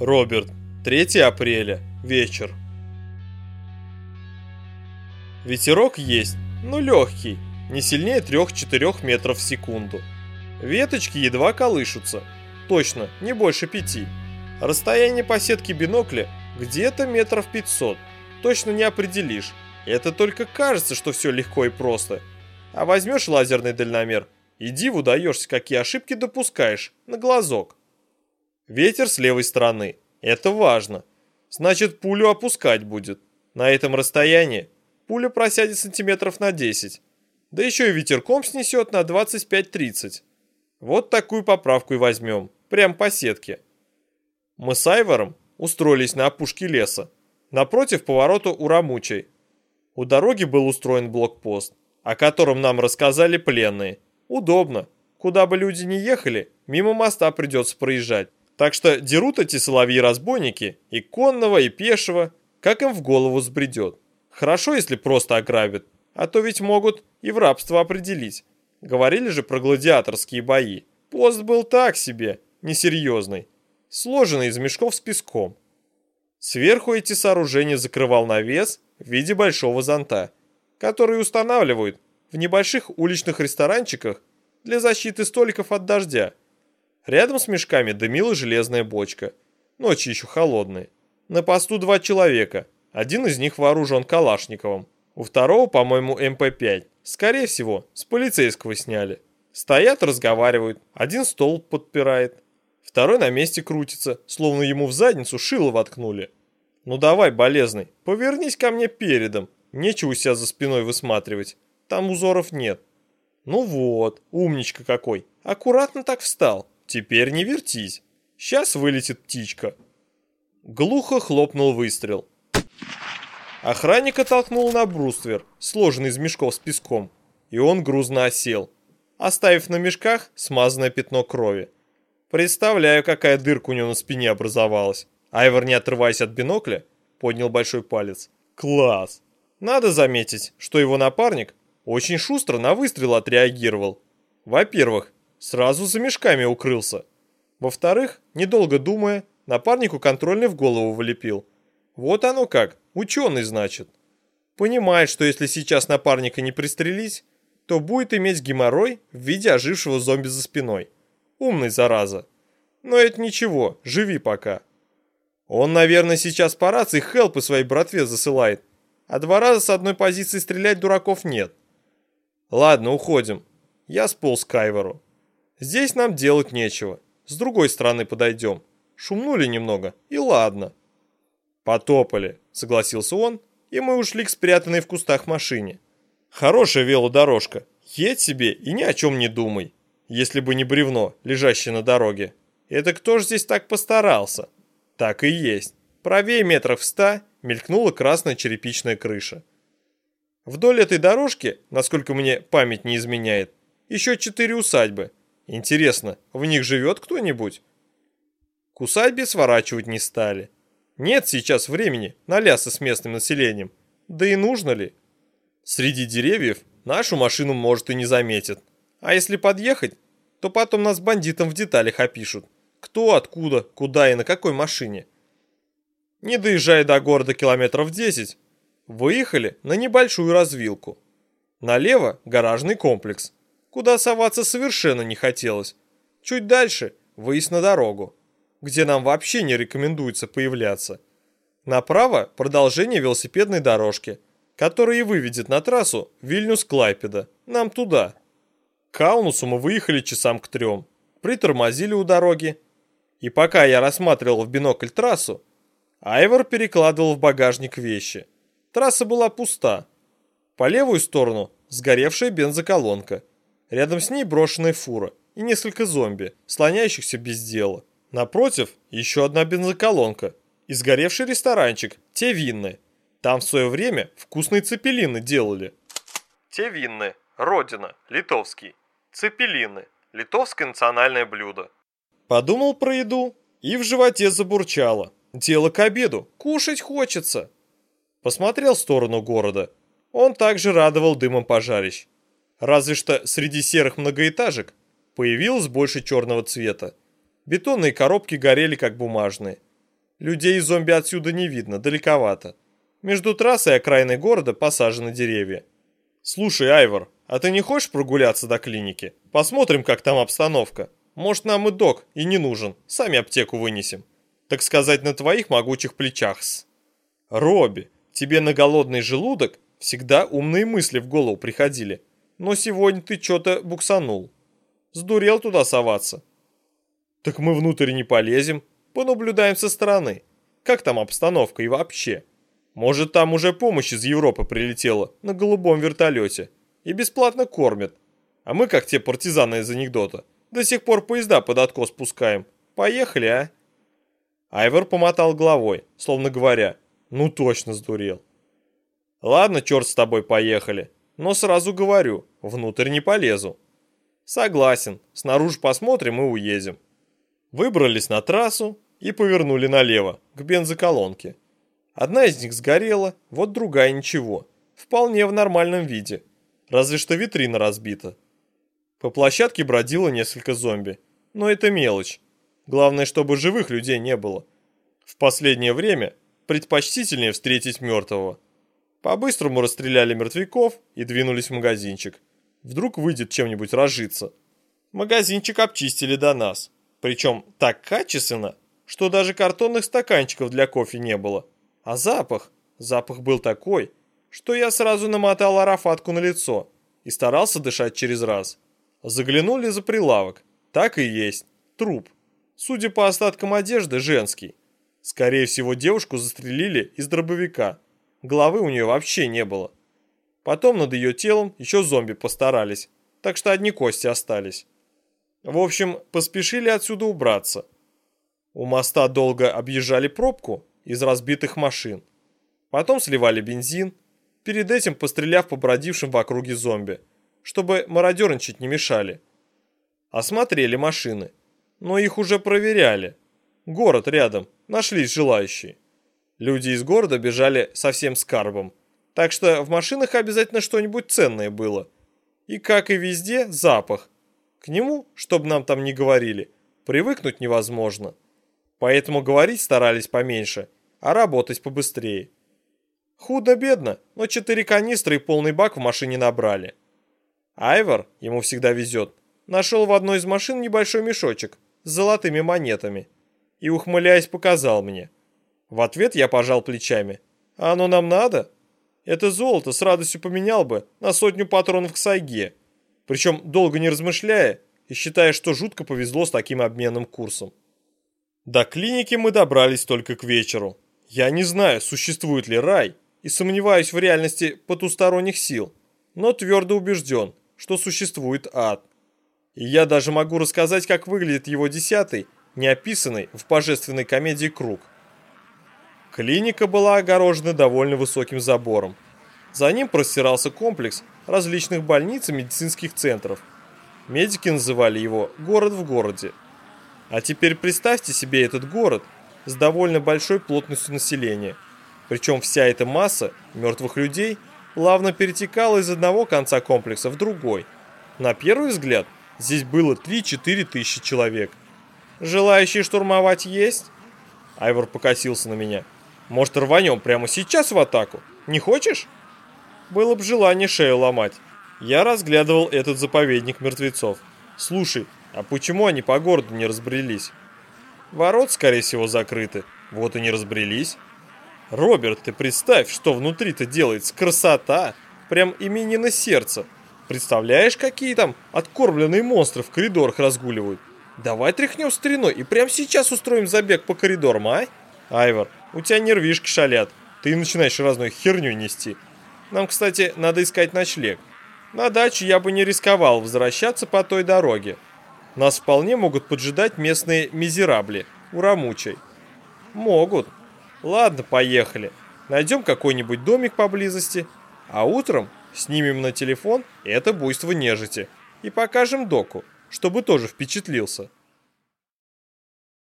Роберт, 3 апреля, вечер. Ветерок есть, но легкий, не сильнее 3-4 метров в секунду. Веточки едва колышутся, точно, не больше пяти. Расстояние по сетке бинокля где-то метров 500, точно не определишь. Это только кажется, что все легко и просто. А возьмешь лазерный дальномер, и диву даешься, какие ошибки допускаешь, на глазок. Ветер с левой стороны. Это важно. Значит, пулю опускать будет. На этом расстоянии пуля просядет сантиметров на 10. Да еще и ветерком снесет на 25-30. Вот такую поправку и возьмем. Прям по сетке. Мы с Айвором устроились на опушке леса. Напротив поворота у Рамучей. У дороги был устроен блокпост, о котором нам рассказали пленные. Удобно. Куда бы люди ни ехали, мимо моста придется проезжать. Так что дерут эти соловьи-разбойники и конного, и пешего, как им в голову сбредет. Хорошо, если просто ограбят, а то ведь могут и в рабство определить. Говорили же про гладиаторские бои. Пост был так себе, несерьезный, сложенный из мешков с песком. Сверху эти сооружения закрывал навес в виде большого зонта, который устанавливают в небольших уличных ресторанчиках для защиты столиков от дождя – Рядом с мешками дымила железная бочка. Ночи еще холодные. На посту два человека. Один из них вооружен Калашниковым. У второго, по-моему, МП-5. Скорее всего, с полицейского сняли. Стоят, разговаривают. Один стол подпирает. Второй на месте крутится, словно ему в задницу шило воткнули. Ну давай, болезный, повернись ко мне передом. Нечего у себя за спиной высматривать. Там узоров нет. Ну вот, умничка какой. Аккуратно так встал. Теперь не вертись. Сейчас вылетит птичка. Глухо хлопнул выстрел. Охранника толкнул на бруствер, сложенный из мешков с песком, и он грузно осел, оставив на мешках смазанное пятно крови. Представляю, какая дырка у него на спине образовалась. Айвор, не отрываясь от бинокля, поднял большой палец. Класс! Надо заметить, что его напарник очень шустро на выстрел отреагировал. Во-первых, сразу за мешками укрылся. Во-вторых, недолго думая, напарнику контрольный в голову вылепил. Вот оно как, ученый значит. Понимает, что если сейчас напарника не пристрелить, то будет иметь геморрой в виде ожившего зомби за спиной. Умный, зараза. Но это ничего, живи пока. Он, наверное, сейчас по рации хелпы своей братве засылает, а два раза с одной позиции стрелять дураков нет. Ладно, уходим. Я сполз к Айвору. Здесь нам делать нечего. С другой стороны подойдем. Шумнули немного, и ладно. Потопали, согласился он, и мы ушли к спрятанной в кустах машине. Хорошая велодорожка. Едь себе и ни о чем не думай. Если бы не бревно, лежащее на дороге. Это кто ж здесь так постарался? Так и есть. Правее метров ста мелькнула красная черепичная крыша. Вдоль этой дорожки, насколько мне память не изменяет, еще четыре усадьбы – Интересно, в них живет кто-нибудь? К усадьбе сворачивать не стали. Нет сейчас времени на лясы с местным населением. Да и нужно ли? Среди деревьев нашу машину, может, и не заметят. А если подъехать, то потом нас бандитам в деталях опишут. Кто, откуда, куда и на какой машине. Не доезжая до города километров 10, выехали на небольшую развилку. Налево гаражный комплекс – куда соваться совершенно не хотелось. Чуть дальше выезд на дорогу, где нам вообще не рекомендуется появляться. Направо продолжение велосипедной дорожки, которая и выведет на трассу Вильнюс-Клайпеда, нам туда. К Каунусу мы выехали часам к трем, притормозили у дороги, и пока я рассматривал в бинокль трассу, Айвор перекладывал в багажник вещи. Трасса была пуста. По левую сторону сгоревшая бензоколонка – Рядом с ней брошенная фура и несколько зомби, слоняющихся без дела. Напротив еще одна бензоколонка и сгоревший ресторанчик «Те винны». Там в свое время вкусные цепелины делали. Те винны. Родина. Литовский. Цепелины. Литовское национальное блюдо. Подумал про еду и в животе забурчало. Дело к обеду. Кушать хочется. Посмотрел в сторону города. Он также радовал дымом пожарищ. Разве что среди серых многоэтажек появилось больше черного цвета. Бетонные коробки горели как бумажные. Людей и зомби отсюда не видно, далековато. Между трассой и окраиной города посажены деревья. Слушай, Айвор, а ты не хочешь прогуляться до клиники? Посмотрим, как там обстановка. Может, нам и док и не нужен, сами аптеку вынесем. Так сказать, на твоих могучих плечах-с. Робби, тебе на голодный желудок всегда умные мысли в голову приходили. Но сегодня ты что-то буксанул. Сдурел туда соваться. Так мы внутрь не полезем, понаблюдаем со стороны. Как там обстановка и вообще? Может, там уже помощь из Европы прилетела на голубом вертолете и бесплатно кормят. А мы, как те партизаны из анекдота, до сих пор поезда под откос спускаем. Поехали, а? Айвор помотал головой, словно говоря, ну точно сдурел. Ладно, черт с тобой, поехали. Но сразу говорю, внутрь не полезу. Согласен, снаружи посмотрим и уедем. Выбрались на трассу и повернули налево, к бензоколонке. Одна из них сгорела, вот другая ничего. Вполне в нормальном виде. Разве что витрина разбита. По площадке бродило несколько зомби. Но это мелочь. Главное, чтобы живых людей не было. В последнее время предпочтительнее встретить мертвого. По-быстрому расстреляли мертвяков и двинулись в магазинчик. Вдруг выйдет чем-нибудь разжиться. Магазинчик обчистили до нас. Причем так качественно, что даже картонных стаканчиков для кофе не было. А запах? Запах был такой, что я сразу намотал арафатку на лицо и старался дышать через раз. Заглянули за прилавок. Так и есть. Труп. Судя по остаткам одежды, женский. Скорее всего, девушку застрелили из дробовика. Головы у нее вообще не было. Потом над ее телом еще зомби постарались, так что одни кости остались. В общем, поспешили отсюда убраться. У моста долго объезжали пробку из разбитых машин. Потом сливали бензин, перед этим постреляв по бродившим в округе зомби, чтобы мародерничать не мешали. Осмотрели машины, но их уже проверяли. Город рядом, нашлись желающие. Люди из города бежали со всем скарбом, так что в машинах обязательно что-нибудь ценное было. И как и везде, запах. К нему, чтобы нам там не говорили, привыкнуть невозможно. Поэтому говорить старались поменьше, а работать побыстрее. Худо-бедно, но четыре канистры и полный бак в машине набрали. Айвор, ему всегда везет, нашел в одной из машин небольшой мешочек с золотыми монетами и, ухмыляясь, показал мне. В ответ я пожал плечами. «А оно нам надо? Это золото с радостью поменял бы на сотню патронов к сайге, причем долго не размышляя и считая, что жутко повезло с таким обменным курсом. До клиники мы добрались только к вечеру. Я не знаю, существует ли рай, и сомневаюсь в реальности потусторонних сил, но твердо убежден, что существует ад. И я даже могу рассказать, как выглядит его десятый, неописанный в божественной комедии круг. Клиника была огорожена довольно высоким забором. За ним простирался комплекс различных больниц и медицинских центров. Медики называли его «город в городе». А теперь представьте себе этот город с довольно большой плотностью населения. Причем вся эта масса мертвых людей плавно перетекала из одного конца комплекса в другой. На первый взгляд – Здесь было 3-4 тысячи человек. Желающие штурмовать есть? Айвор покосился на меня. Может, рванем прямо сейчас в атаку? Не хочешь? Было бы желание шею ломать. Я разглядывал этот заповедник мертвецов. Слушай, а почему они по городу не разбрелись? Ворот, скорее всего, закрыты. Вот и не разбрелись. Роберт, ты представь, что внутри-то делается. Красота! Прям имени на сердце. Представляешь, какие там откормленные монстры в коридорах разгуливают? Давай тряхнем стариной и прямо сейчас устроим забег по коридорам, а? Айвор, у тебя нервишки шалят. Ты начинаешь разную херню нести. Нам, кстати, надо искать ночлег. На дачу я бы не рисковал возвращаться по той дороге. Нас вполне могут поджидать местные мизерабли, урамучей. Могут. Ладно, поехали. Найдем какой-нибудь домик поблизости, а утром Снимем на телефон это буйство нежити и покажем доку, чтобы тоже впечатлился.